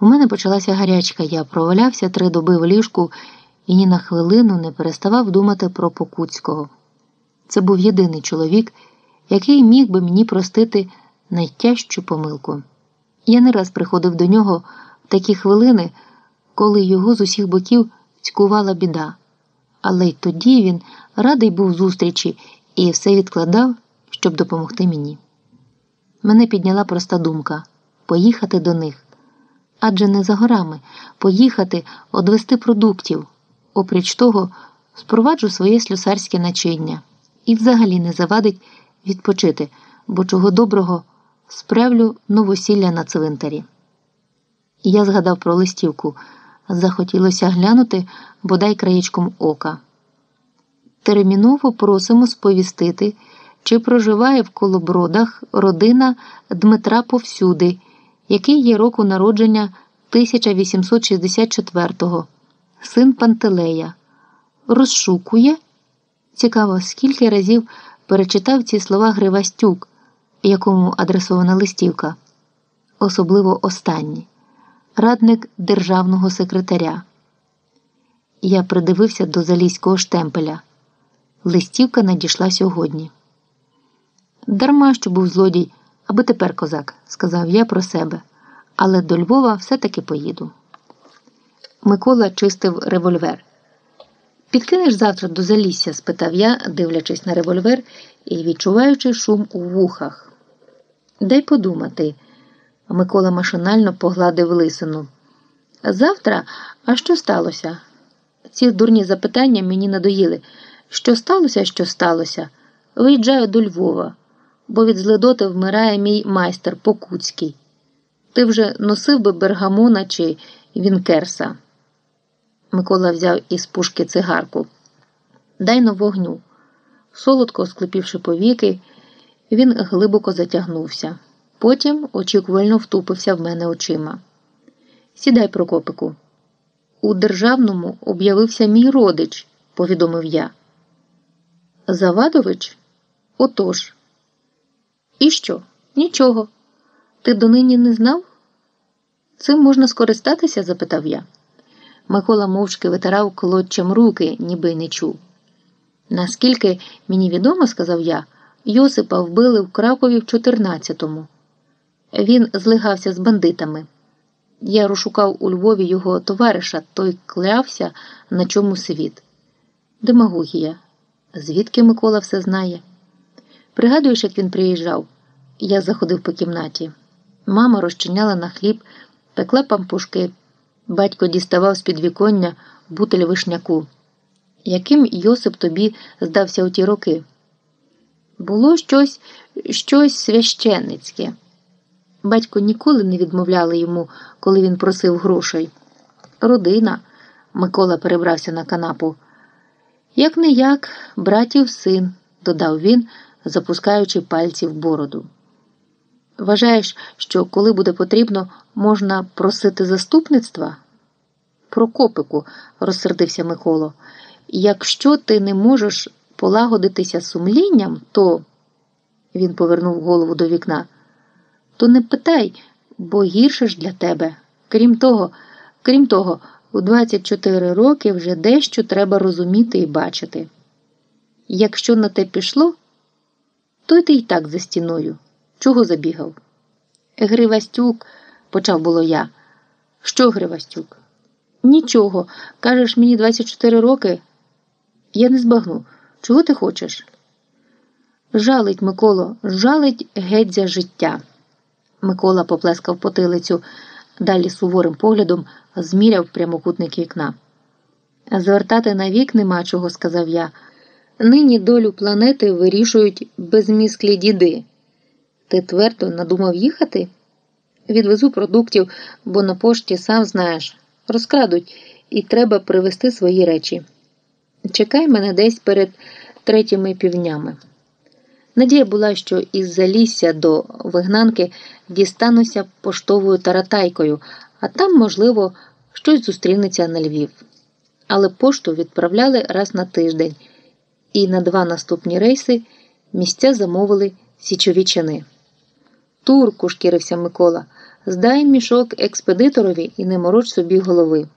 У мене почалася гарячка, я провалявся три доби в ліжку і ні на хвилину не переставав думати про Покуцького. Це був єдиний чоловік, який міг би мені простити найтяжчу помилку. Я не раз приходив до нього в такі хвилини, коли його з усіх боків цькувала біда. Але й тоді він радий був зустрічі і все відкладав, щоб допомогти мені. Мене підняла проста думка поїхати до них. Адже не за горами поїхати, одвести продуктів, опріч того, спроваджу своє слюсарське начиння і взагалі не завадить відпочити, бо чого доброго справлю новосілля на цвинтарі. Я згадав про листівку, захотілося глянути бодай краєчком ока. Терміново просимо сповістити, чи проживає в колобродах родина Дмитра Повсюди, який є року народження 1864-го, син Пантелея. Розшукує. Цікаво, скільки разів перечитав ці слова Гривастюк, якому адресована листівка, особливо останні, радник державного секретаря. Я придивився до залізького штемпеля. Листівка надійшла сьогодні. Дарма що був злодій, аби тепер козак, сказав я про себе, але до Львова все-таки поїду. Микола чистив револьвер. Підкинеш завтра до Залісся? спитав я, дивлячись на револьвер і відчуваючи шум у вухах. Дай подумати. Микола машинально погладив лисину. Завтра, а що сталося? Ці дурні запитання мені надоїли. Що сталося, що сталося? Виїжджаю до Львова, бо від злидоти вмирає мій майстер Покуцький. Ти вже носив би бергамона чи вінкерса. Микола взяв із пушки цигарку. Дай на вогню. Солодко склепівши повіки, він глибоко затягнувся. Потім очікувально втупився в мене очима. Сідай, Прокопику. У державному об'явився мій родич, повідомив я. Завадович? Отож. І що? Нічого. Ти донині не знав? Цим можна скористатися? запитав я. Микола мовчки витирав колодчем руки, ніби й не чув. Наскільки мені відомо, сказав я, Йосипа вбили в Кракові в 14-му. Він злигався з бандитами. Я розшукав у Львові його товариша, той клявся, на чому світ. Демагогія. Звідки Микола все знає? Пригадуєш, як він приїжджав? Я заходив по кімнаті. Мама розчиняла на хліб, пекла пампушки. Батько діставав з підвіконня бутель вишняку. Яким Йосип тобі здався у ті роки? Було щось щось священницьке. Батько ніколи не відмовляли йому, коли він просив грошей. Родина, Микола перебрався на канапу. Як не як, братів син, додав він, запускаючи пальці в бороду. Вважаєш, що коли буде потрібно, можна просити заступництва? Прокопику, розсердився Миколо. Якщо ти не можеш полагодитися сумлінням, то він повернув голову до вікна, то не питай, бо гірше ж для тебе. Крім того, крім того, у 24 роки вже дещо треба розуміти і бачити. Якщо на те пішло, то ти й так за стіною. Чого забігав? Гривастюк, почав було я. Що Гривастюк? Нічого. Кажеш мені 24 роки. Я не збагну. Чого ти хочеш? Жалить, Миколо, жалить геть за життя. Микола поплескав потилицю, далі суворим поглядом зміряв прямокутник вікна. Звертати на вік нема чого, сказав я. Нині долю планети вирішують безмісклі діди. Ти твердо надумав їхати? Відвезу продуктів, бо на пошті сам знаєш, розкрадуть, і треба привезти свої речі. Чекай мене десь перед третіми півнями. Надія була, що із залісся до вигнанки дістануся поштовою таратайкою, а там, можливо, щось зустрінеться на Львів. Але пошту відправляли раз на тиждень, і на два наступні рейси місця замовили січовічани. Турку, шкірився Микола, Здай мішок експедиторові і не мороч собі голови.